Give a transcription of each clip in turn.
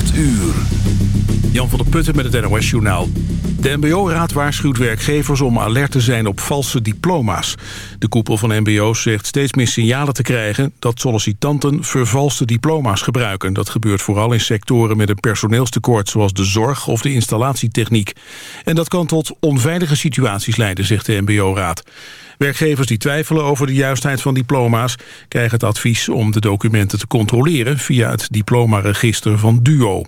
8 uur. Jan van der Putten met het NOS-journaal. De MBO-raad waarschuwt werkgevers om alert te zijn op valse diploma's. De koepel van MBO's zegt steeds meer signalen te krijgen... dat sollicitanten vervalste diploma's gebruiken. Dat gebeurt vooral in sectoren met een personeelstekort... zoals de zorg of de installatietechniek. En dat kan tot onveilige situaties leiden, zegt de MBO-raad. Werkgevers die twijfelen over de juistheid van diploma's... krijgen het advies om de documenten te controleren... via het diplomaregister van DUO.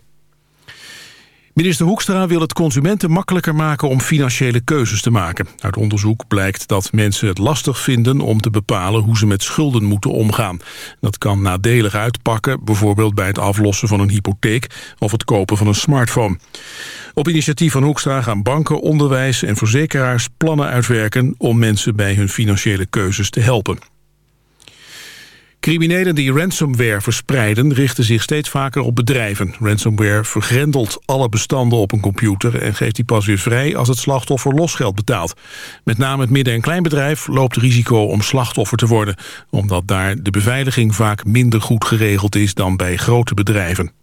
Minister Hoekstra wil het consumenten makkelijker maken om financiële keuzes te maken. Uit onderzoek blijkt dat mensen het lastig vinden om te bepalen hoe ze met schulden moeten omgaan. Dat kan nadelig uitpakken, bijvoorbeeld bij het aflossen van een hypotheek of het kopen van een smartphone. Op initiatief van Hoekstra gaan banken, onderwijs en verzekeraars plannen uitwerken om mensen bij hun financiële keuzes te helpen. Criminelen die ransomware verspreiden richten zich steeds vaker op bedrijven. Ransomware vergrendelt alle bestanden op een computer... en geeft die pas weer vrij als het slachtoffer losgeld betaalt. Met name het midden- en kleinbedrijf loopt risico om slachtoffer te worden... omdat daar de beveiliging vaak minder goed geregeld is dan bij grote bedrijven.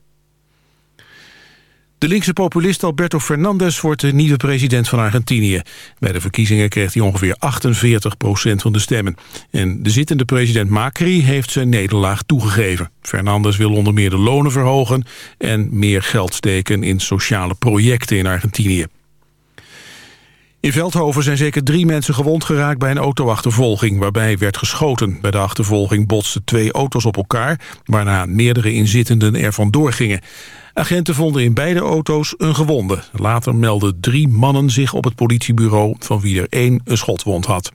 De linkse populist Alberto Fernandez wordt de nieuwe president van Argentinië. Bij de verkiezingen kreeg hij ongeveer 48 procent van de stemmen. En de zittende president Macri heeft zijn nederlaag toegegeven. Fernandez wil onder meer de lonen verhogen... en meer geld steken in sociale projecten in Argentinië. In Veldhoven zijn zeker drie mensen gewond geraakt bij een autoachtervolging, waarbij werd geschoten. Bij de achtervolging botsten twee auto's op elkaar, waarna meerdere inzittenden er vandoor gingen. Agenten vonden in beide auto's een gewonde. Later meldden drie mannen zich op het politiebureau... van wie er één een schotwond had.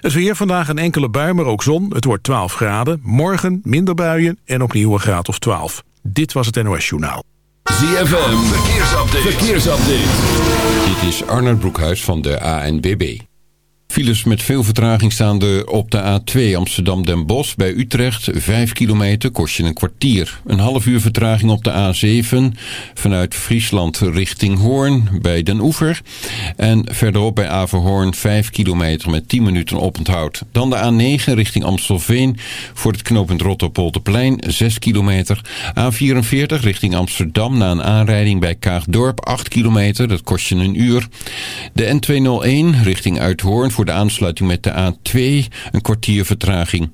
Het weer vandaag een enkele bui, maar ook zon. Het wordt 12 graden. Morgen minder buien en opnieuw een graad of 12. Dit was het NOS Journaal. ZFM, verkeersupdate. verkeersupdate. Dit is Arnold Broekhuis van de ANBB. Files met veel vertraging staan er op de A2 Amsterdam-Den Bosch bij Utrecht. 5 kilometer kost je een kwartier. Een half uur vertraging op de A7 vanuit Friesland richting Hoorn bij Den Oever. En verderop bij Averhoorn 5 kilometer met 10 minuten oponthoud. Dan de A9 richting Amstelveen voor het knooppunt Rotterpolderplein 6 kilometer. A44 richting Amsterdam na een aanrijding bij Kaagdorp 8 kilometer. Dat kost je een uur. De N201 richting Uithoorn voor de aansluiting met de A2 een kwartier vertraging.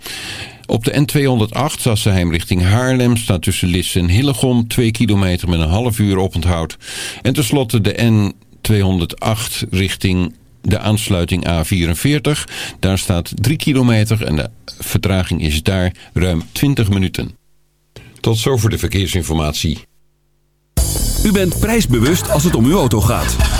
Op de N208 Sassenheim richting Haarlem staat tussen Lisse en Hillegom 2 kilometer met een half uur oponthoud. En tenslotte de N208 richting de aansluiting A44. Daar staat 3 kilometer en de vertraging is daar ruim 20 minuten. Tot zover de verkeersinformatie. U bent prijsbewust als het om uw auto gaat.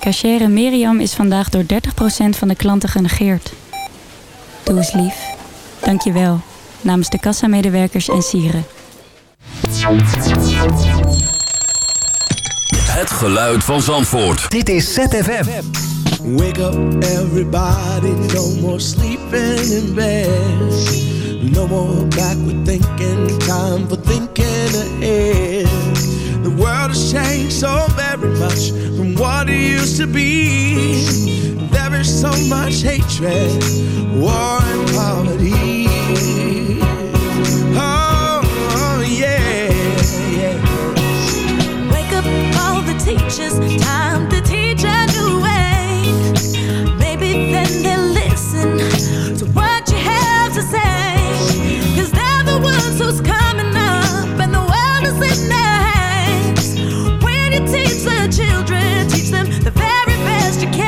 Cachere Miriam is vandaag door 30% van de klanten genegeerd. Doe eens lief. Dank je wel. Namens de kassamedewerkers en sieren. Het geluid van Zandvoort. Dit is ZFM. Wake up, everybody. No more sleeping in bed. No more backward thinking. Time for thinking ahead. The world has changed so very much from what it used to be. There is so much hatred, war, and poverty. Oh, yeah, yeah. Wake up all the teachers, time the children teach them the very best you can.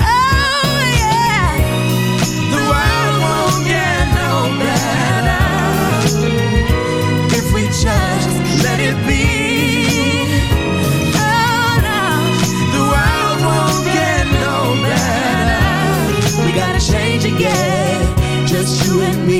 Oh yeah, the world won't get no better if we just let it be. Oh no, the world won't get no better. We gotta change again, just you and me.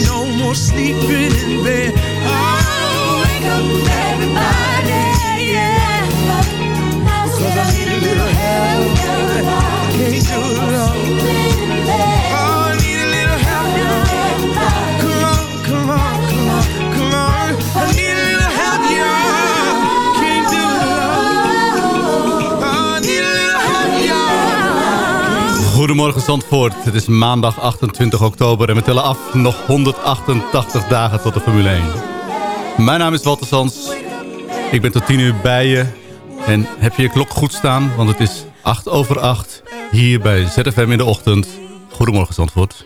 No more sleeping in bed. Oh, wake up, Goedemorgen Zandvoort. Het is maandag 28 oktober en we tellen af nog 188 dagen tot de Formule 1. Mijn naam is Walter Sans. Ik ben tot 10 uur bij je. En heb je je klok goed staan, want het is 8 over 8 hier bij ZFM in de ochtend. Goedemorgen Zandvoort.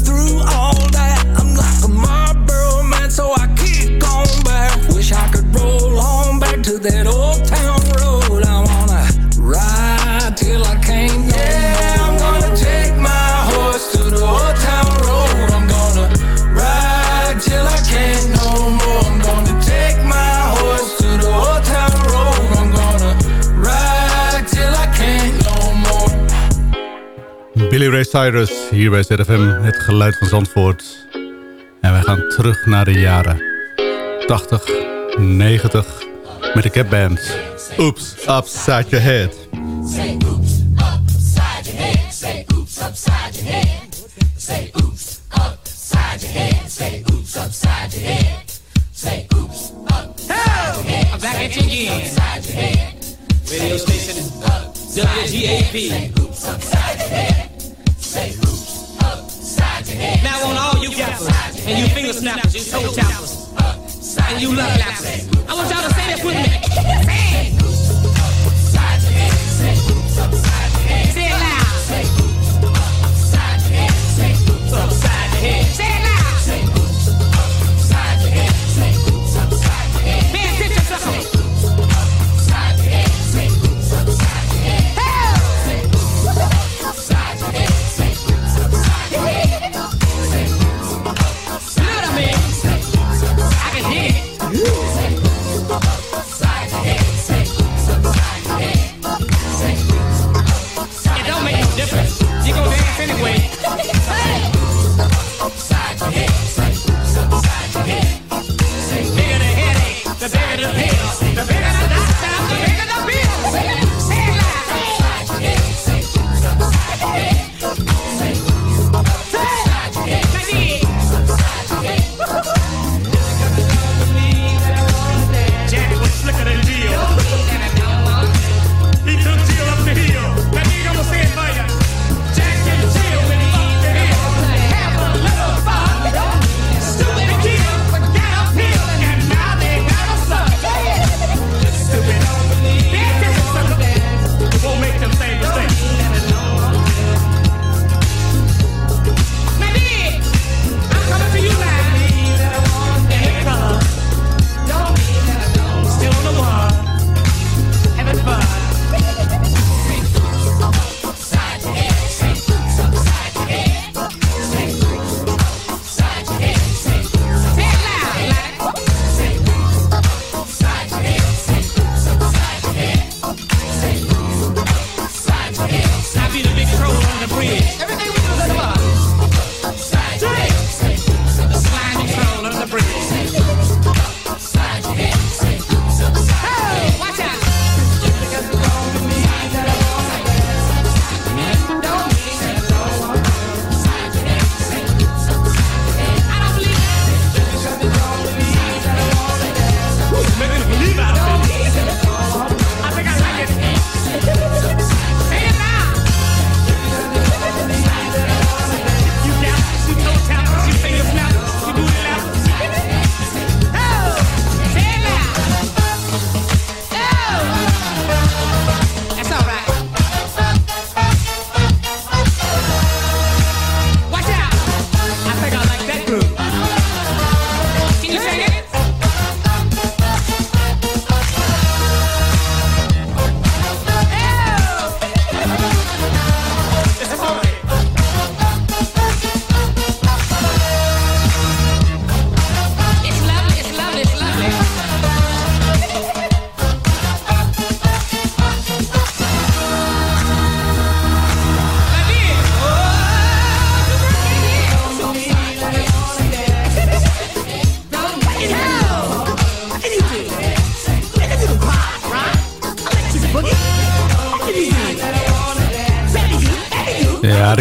Billy Ray Cyrus hier bij ZFM, het geluid van Zandvoort. En wij gaan terug naar de jaren 80, 90 met de capband. Oops, upside your head. Say oops, upside your head. Say oops, upside your head. Say oops, upside your head. Say oops, upside your head. Say oops, upside your head. I'm back at you again. Upside your head. Radio station WGAP. Say oops, upside your head. Say roots upside your head. Now on all you gappers and you finger snappers, you toe tappers, and you love lappers. I want y'all to say this with me. Say. Upside your head. Upside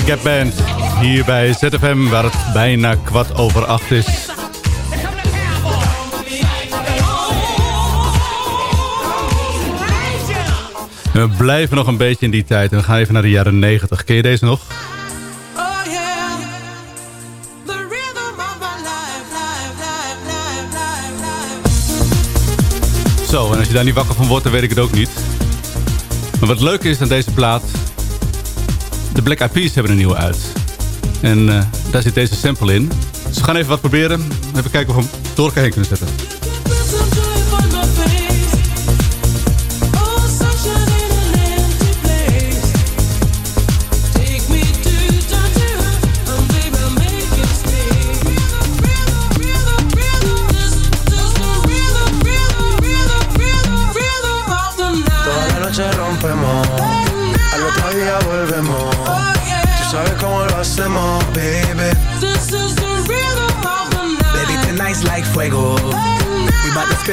de Gap Band. Hier bij ZFM, waar het bijna kwart over acht is. We blijven nog een beetje in die tijd. En we gaan even naar de jaren 90. Ken je deze nog? Zo, en als je daar niet wakker van wordt, dan weet ik het ook niet. Maar wat leuk is aan deze plaat de Black Eyed hebben een nieuwe uit. En eh, daar zit deze sample in. Dus we gaan even wat proberen. Even kijken of we hem door kunnen zetten.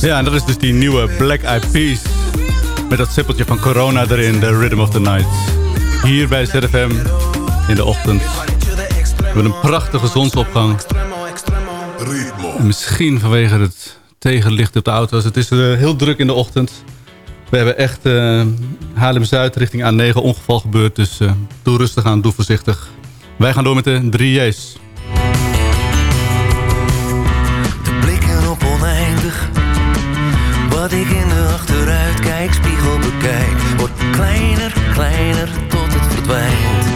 Ja, en dat is dus die nieuwe Black Eyed Peas. Met dat sippeltje van Corona erin, de Rhythm of the Night. Hier bij ZFM in de ochtend. We hebben een prachtige zonsopgang. Ritmo. En misschien vanwege het tegenlicht op de auto's. Het is eh, heel druk in de ochtend. We hebben echt eh Haarlem-Zuid richting A9 ongeval gebeurd. Dus eh, doe rustig aan, doe voorzichtig. Wij gaan door met de 3J's. Wat ik in de achteruitkijkspiegel bekijk, wordt kleiner, kleiner tot het verdwijnt.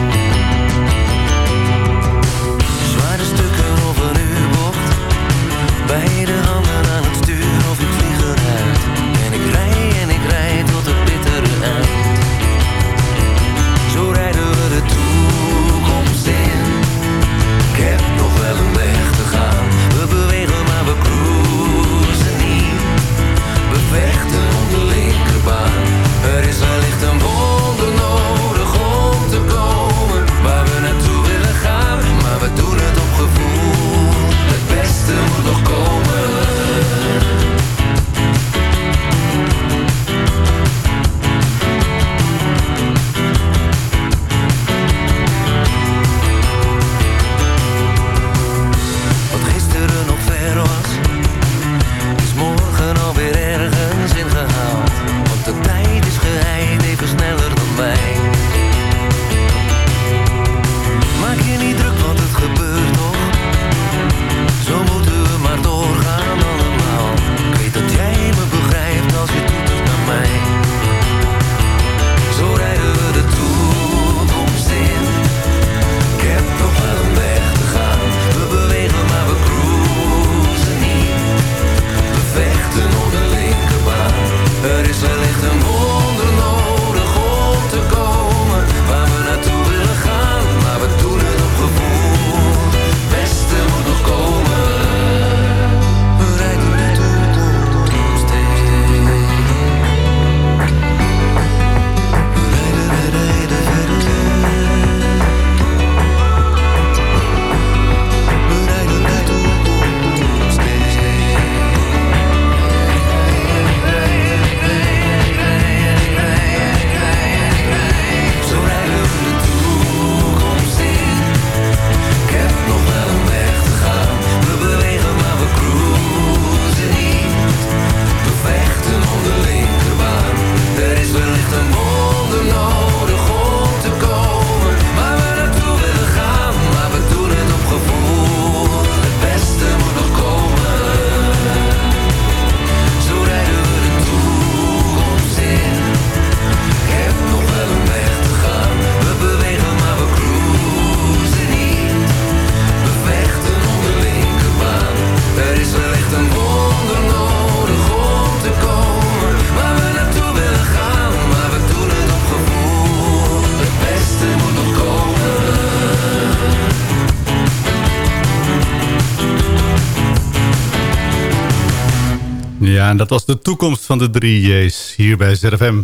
En dat was de toekomst van de 3J's hier bij ZFM.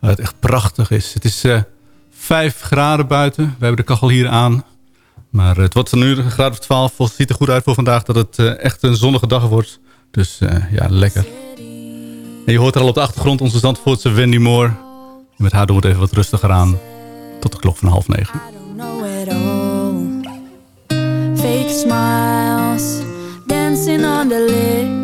Het echt prachtig is. Het is eh 5 graden buiten. We hebben de kachel hier aan. Maar het wordt nu een graad of 12. Het ziet er goed uit voor vandaag dat het eh, echt een zonnige dag wordt. Dus eh, ja, lekker. En je hoort er al op de achtergrond onze Zandvoortse Wendy Moore. Met haar doen we het even wat rustiger aan. Tot de klok van half negen. Fake smiles dancing on the lips.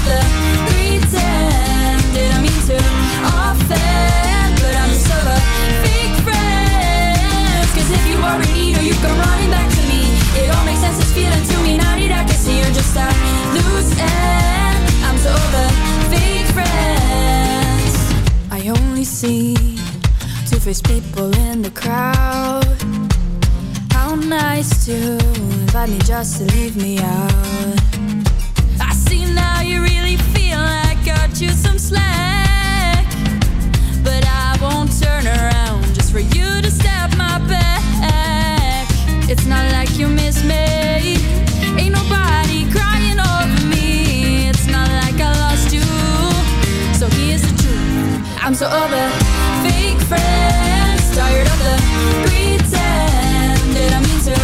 It's feeling to me. Now that I can see you're just a loose end. I'm so over fake friends. I only see two-faced people in the crowd. How nice to invite me just to leave me out. I see now you really feel I got you some slack. But I won't turn around just for you to stab my back. It's not like you miss me. Ain't nobody crying over me. It's not like I lost you. So here's the truth. I'm so over fake friends. Tired of the pretend. Did I mean to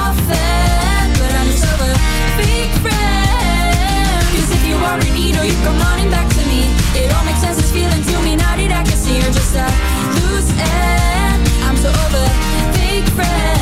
offend? But I'm just over fake friends. 'Cause if you are in need or you come running back to me, it all makes sense. It's feeling to me now that I can see you're just a loose end. I'm so over fake friends.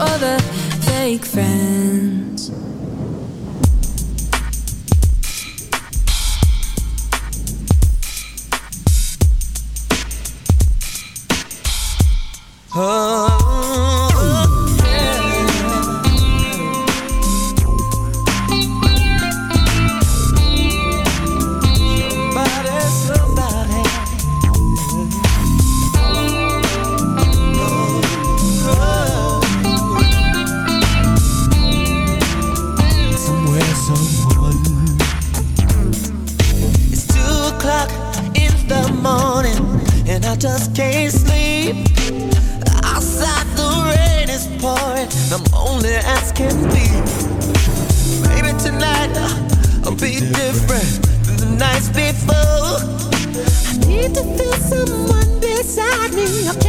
other fake friends. Oh. Someone beside me.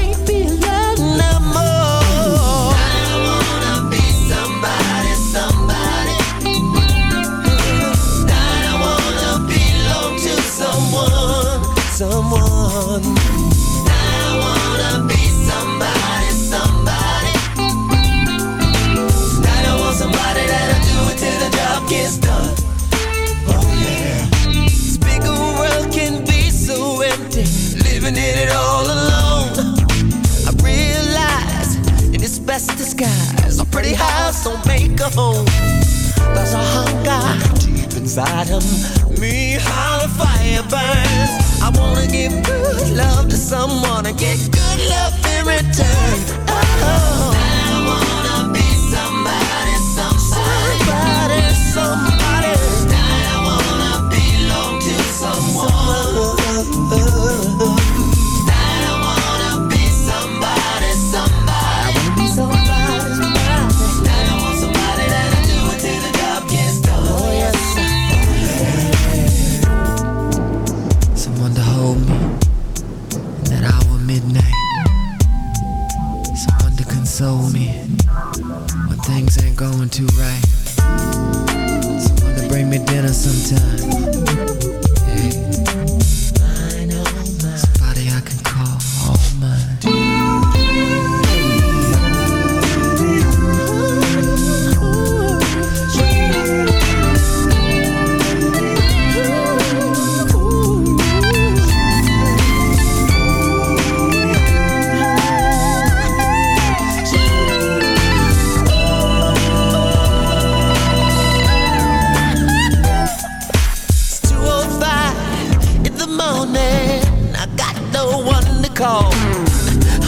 one to call.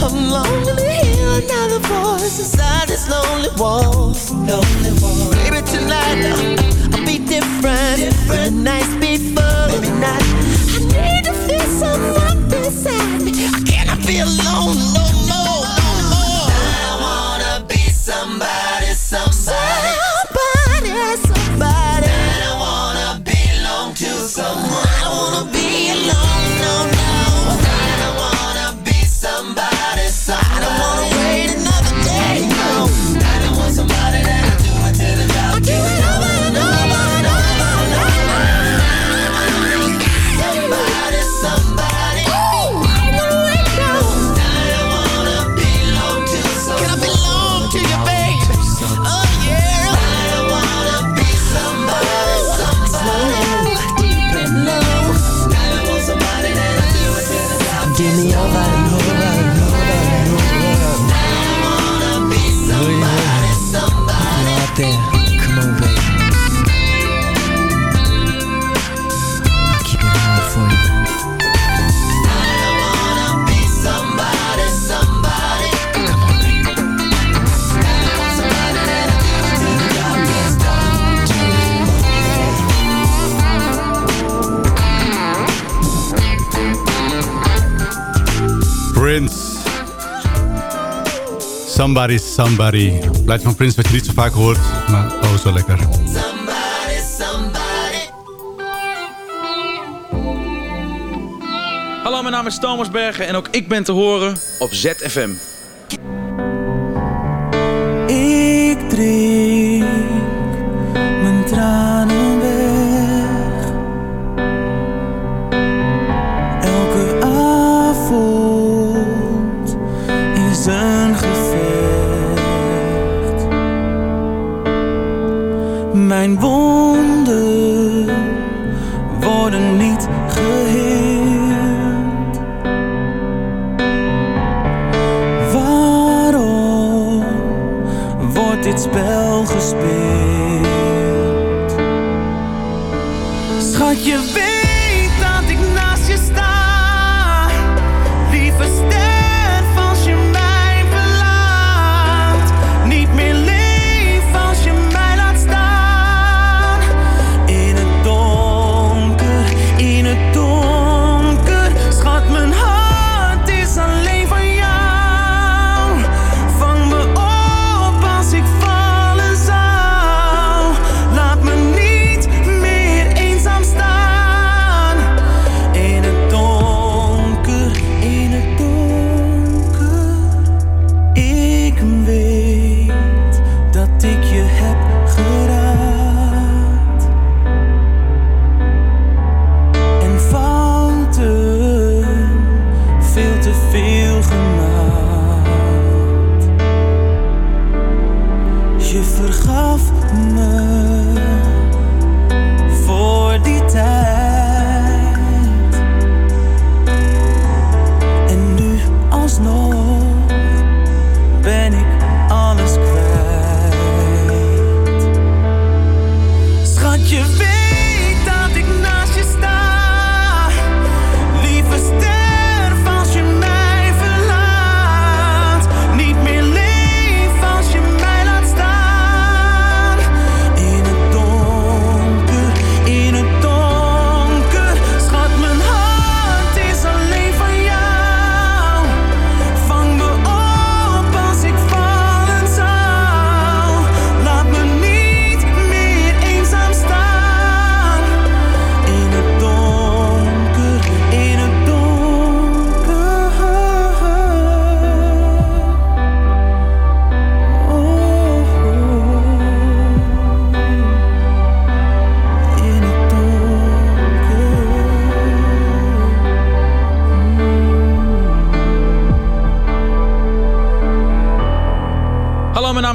I'm lonely here, now the voice inside this lonely walls. Lonely. Baby, tonight I'll, be different. different. The nights before, maybe not. I need to feel someone inside me. I cannot be alone no more, no more. I wanna be somebody, somebody, somebody, somebody. I wanna belong to someone. Somebody, somebody. Blijft van Prins wat je niet zo vaak hoort, maar oh zo lekker. Somebody, somebody. Hallo, mijn naam is Thomas Bergen en ook ik ben te horen op ZFM.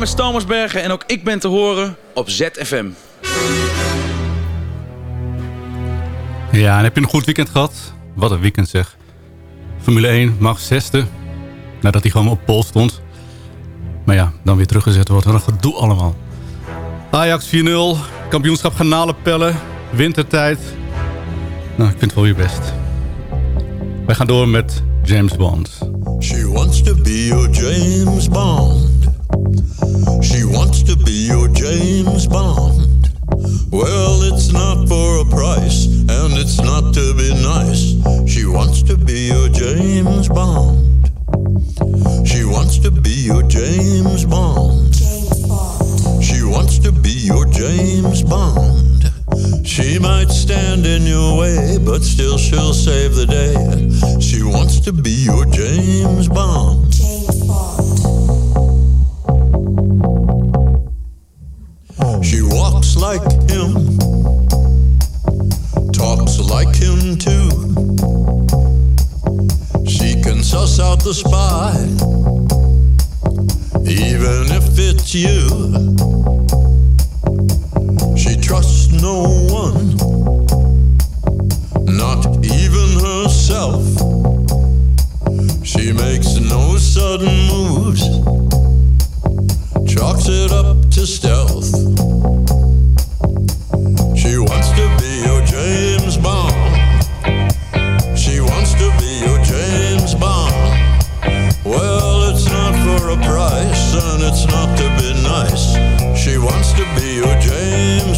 Is Thomas Bergen en ook ik ben te horen op ZFM. Ja, en heb je een goed weekend gehad? Wat een weekend zeg. Formule 1 mag zesde. Nadat hij gewoon op pol stond. Maar ja, dan weer teruggezet wordt. Wat een gedoe allemaal. Ajax 4-0. Kampioenschap garnalenpellen. Wintertijd. Nou, ik vind het wel weer best. Wij gaan door met James Bond. She wants to be your James Bond. To be your James Bond. Well, it's not for a price, and it's not to be nice. She wants to be your James Bond. She wants to be your James Bond. James Bond. She wants to be your James Bond. She might stand in your way, but still she'll save the day. She wants to be your James Bond. She walks like him, talks like him too. She can suss out the spy, even if it's you. She trusts no one, not even herself. She makes no sudden moves, chalks it up to stealth. James Bond. She wants to be your James Bond. Well, it's not for a price, and it's not to be nice. She wants to be your James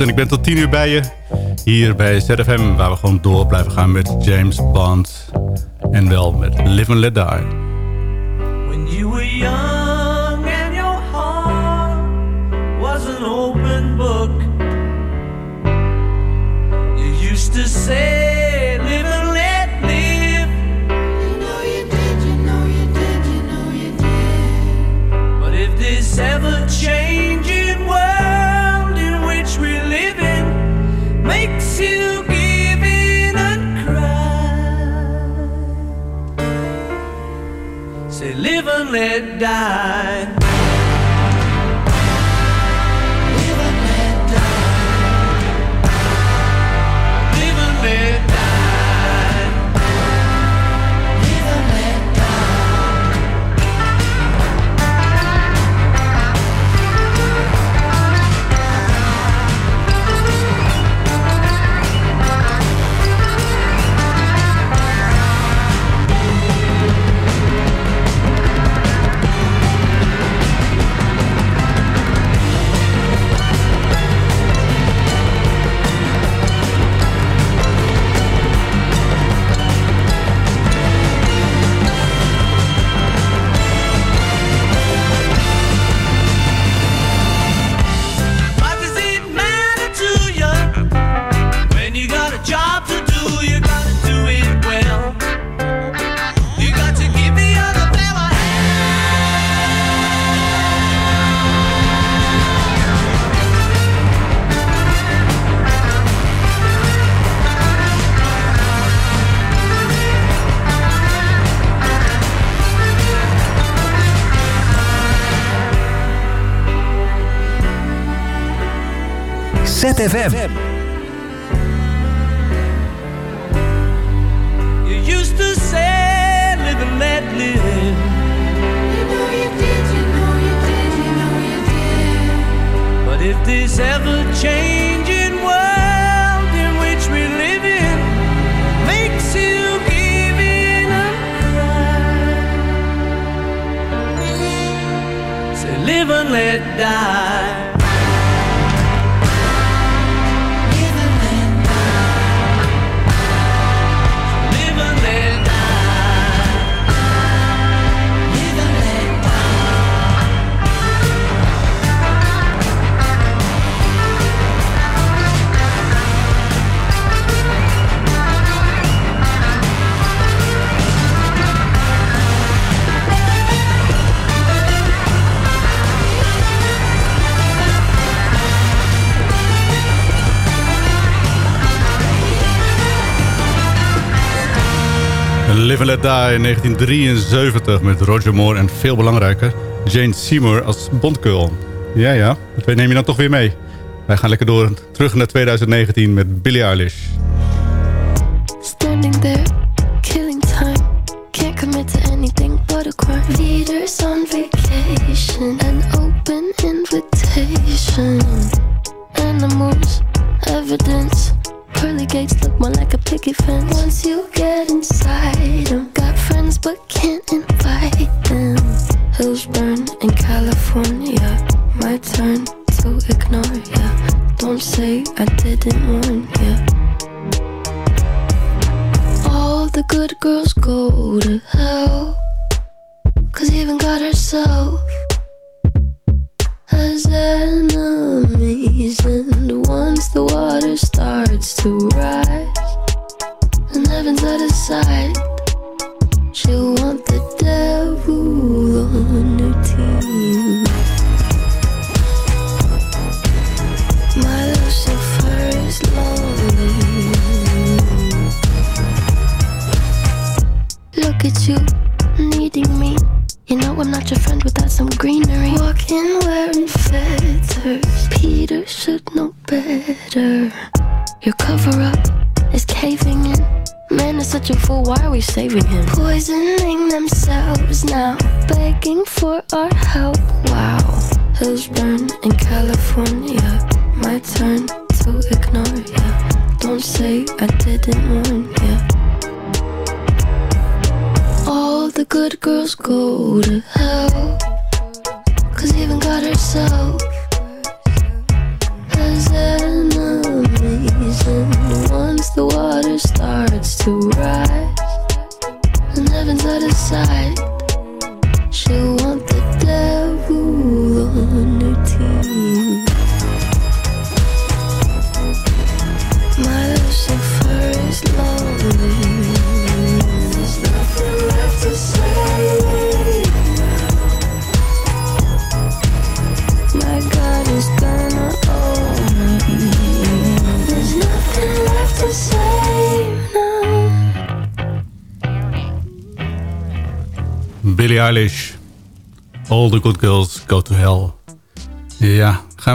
En ik ben tot 10 uur bij je. Hier bij ZFM. Waar we gewoon door blijven gaan met James Bond. En wel met Live and Let Die. ZFM. You used to say, live and let live. You know you did, you know you did, you know you did. But if this ever changing Live Let Die in 1973 met Roger Moore en veel belangrijker... Jane Seymour als Bondgirl. Ja, ja, dat neem je dan toch weer mee. Wij gaan lekker door terug naar 2019 met Billie Eilish. Standing there, killing time. Can't commit to anything but a crime. Leaders on vacation, an open invitation. Animals, evidence. Pearly gates look more like a picket fence. Once you get inside them, got friends but can't invite them. Hills burn in California. My turn to ignore ya. Don't say I didn't warn ya. All the good girls go to hell. Cause even God herself has enemies. And once the water starts to rise,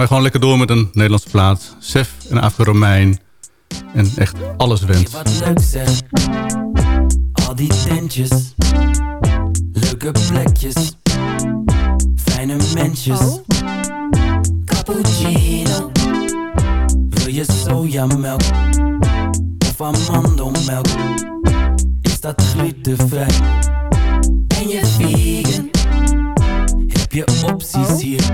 gewoon lekker door met een Nederlandse plaat. Sef en Afro-Romein. En echt alles went. Wat leuk zeg. Al die tentjes. Leuke plekjes. Fijne mensjes. Cappuccino. Wil je sojamelk? Of amandelmelk? Is dat glutenvrij? Ben je vegan? Heb je opties hier?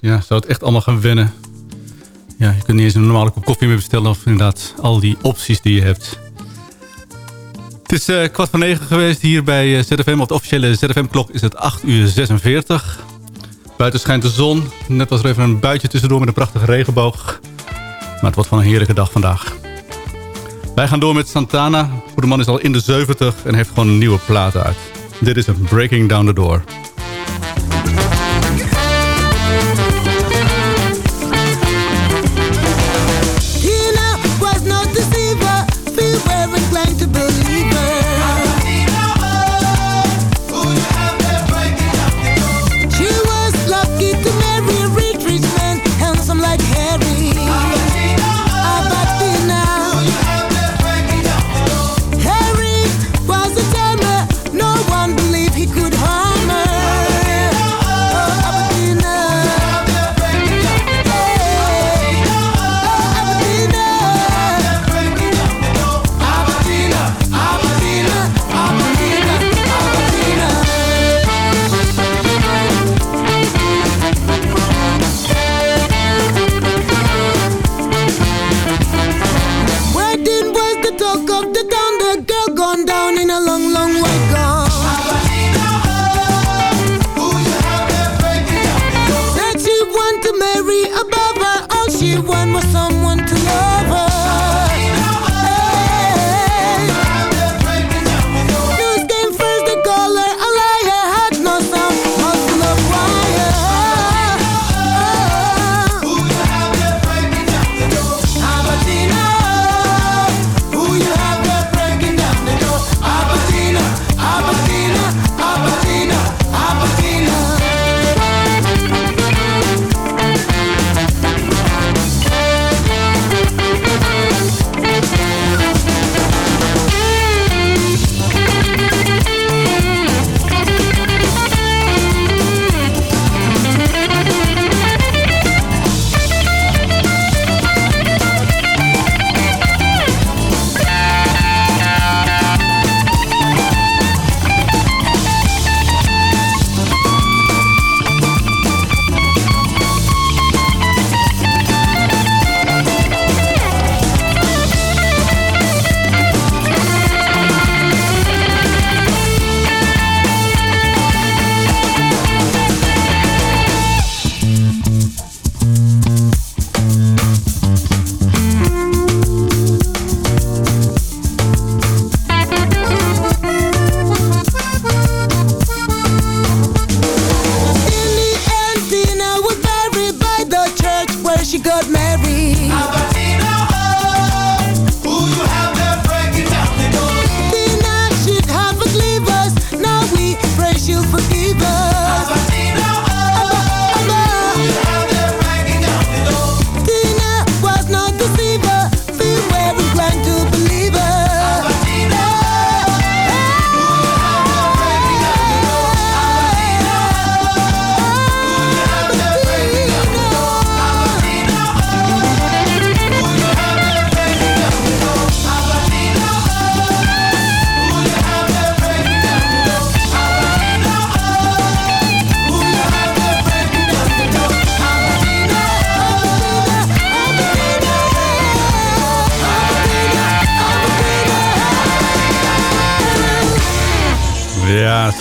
Ja, zou het echt allemaal gaan wennen. Ja, je kunt niet eens een normale kop koffie meer bestellen. Of inderdaad al die opties die je hebt. Het is eh, kwart voor negen geweest hier bij eh, ZFM. Op de officiële ZFM-klok is het 8 uur 46. Buiten schijnt de zon. Net was er even een buitje tussendoor met een prachtige regenboog. Maar het wordt van een heerlijke dag vandaag. Wij gaan door met Santana. De man is al in de 70 en heeft gewoon een nieuwe plaat uit. Dit is een Breaking Down the Door.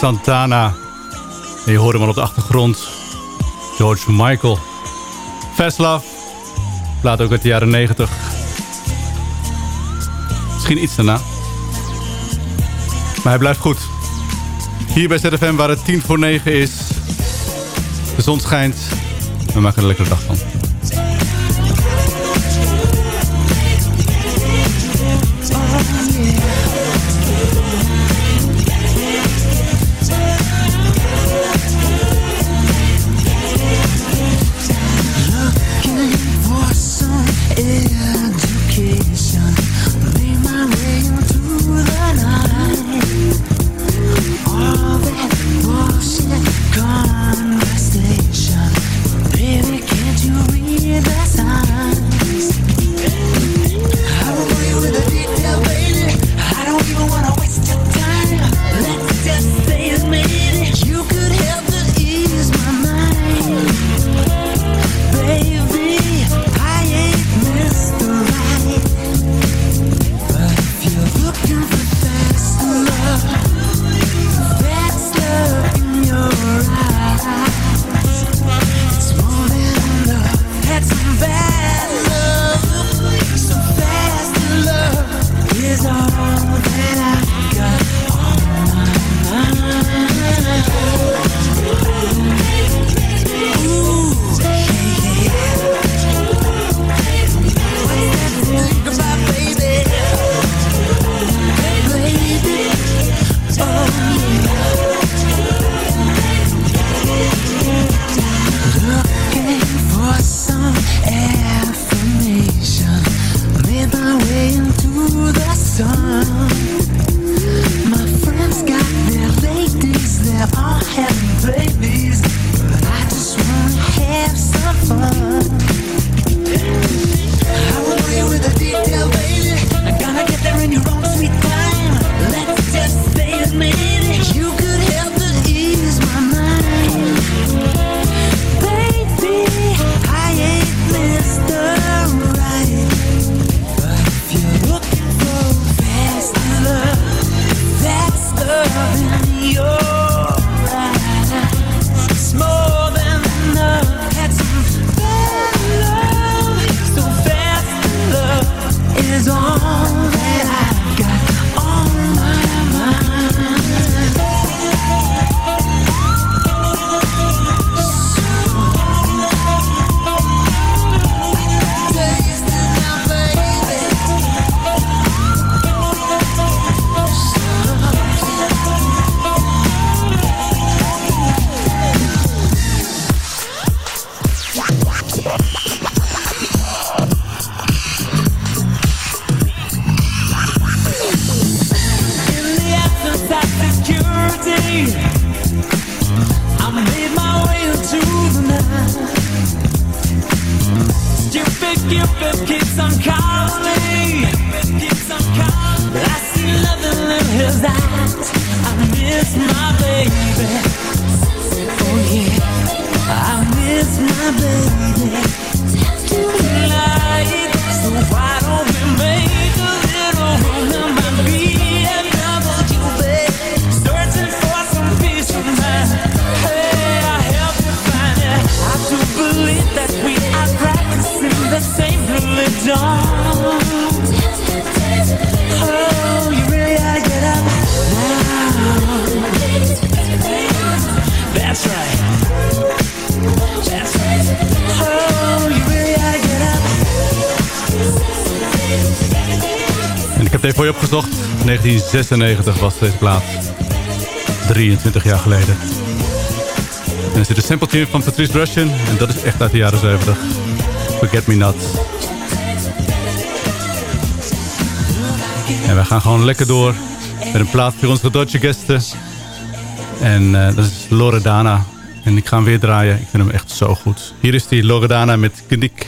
Santana. En je hoort hem al op de achtergrond. George Michael. Fast Love. Laat ook uit de jaren 90. Misschien iets daarna. Maar hij blijft goed. Hier bij ZFM waar het 10 voor 9 is. De zon schijnt. We maken er een lekkere dag van. 1996 was deze plaat. 23 jaar geleden. En er zit een sampletje in van Patrice Rushen. En dat is echt uit de jaren 70. Forget Me Not. En wij gaan gewoon lekker door. Met een plaat voor onze Duitse gasten. En eh, dat is Loredana. En ik ga hem weer draaien. Ik vind hem echt zo goed. Hier is die Loredana met Knik.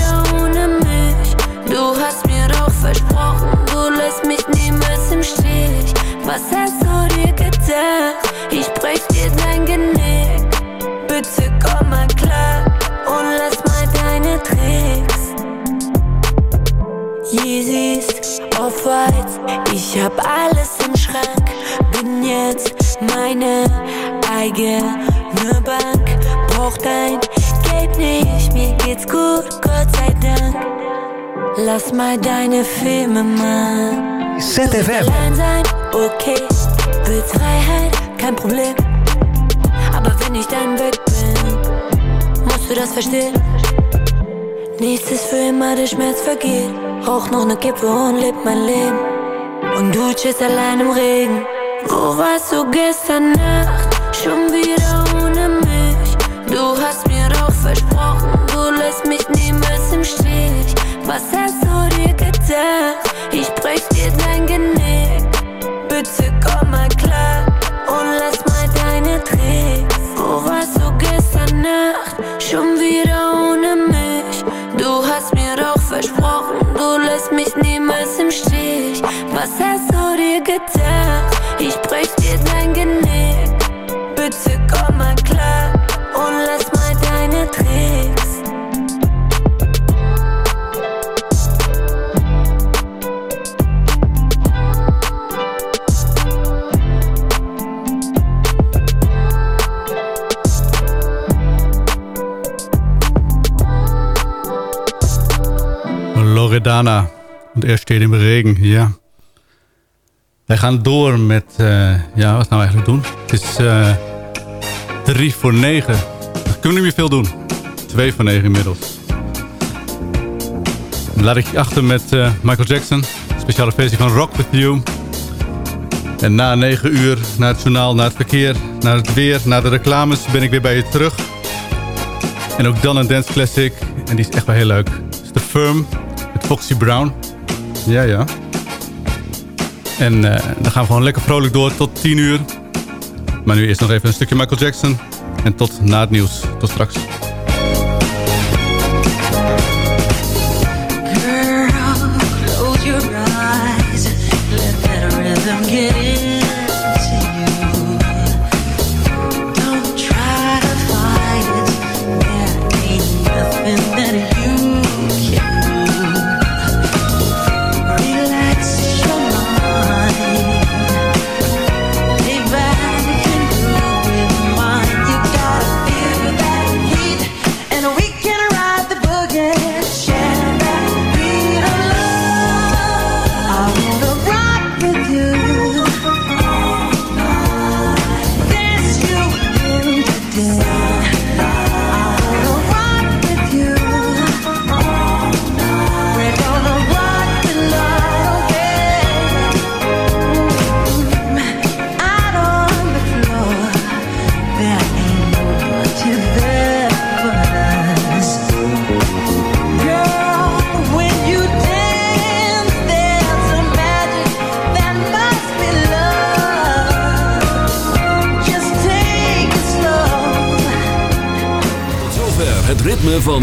Off-Whites, ich hab alles im Schrank. Bin jetzt meine eigene Bank. Brauch dein Geld nicht, mir geht's gut, Gott sei Dank. Lass mal deine Filme machen. ZFM. Allein sein, okay. Willst Freiheit, kein Problem. Aber wenn ich dann weg bin, musst du das verstehen. Nichts ist für immer, der Schmerz vergeht. Rauch noch ne Kippe und leb mein Leben. Und du chillst allein im Regen. Wo warst du gestern Nacht? Schon wieder ohne mich. Du hast mir doch versprochen, du lässt mich niemals im Stich. Was hast du dir gedacht? Was hast du dir gedacht? Ich brech dir dein Genick. Bitte komm mal klar und lass mal deine Tricks. Loredana. Und er steht im Regen, ja. Wij gaan door met, eh, ja, wat nou eigenlijk doen? Het is eh, drie voor negen. Dat kunnen we niet veel doen. Twee voor negen inmiddels. Dan laat ik je achter met eh, Michael Jackson. Speciale versie van Rock With You. En na negen uur, na het journaal, na het verkeer, na het weer, na de reclames... ben ik weer bij je terug. En ook dan een dance classic. En die is echt wel heel leuk. Het is The Firm met Foxy Brown. Ja, ja. En eh, dan gaan we gewoon lekker vrolijk door tot 10 uur. Maar nu eerst nog even een stukje Michael Jackson. En tot na het nieuws. Tot straks.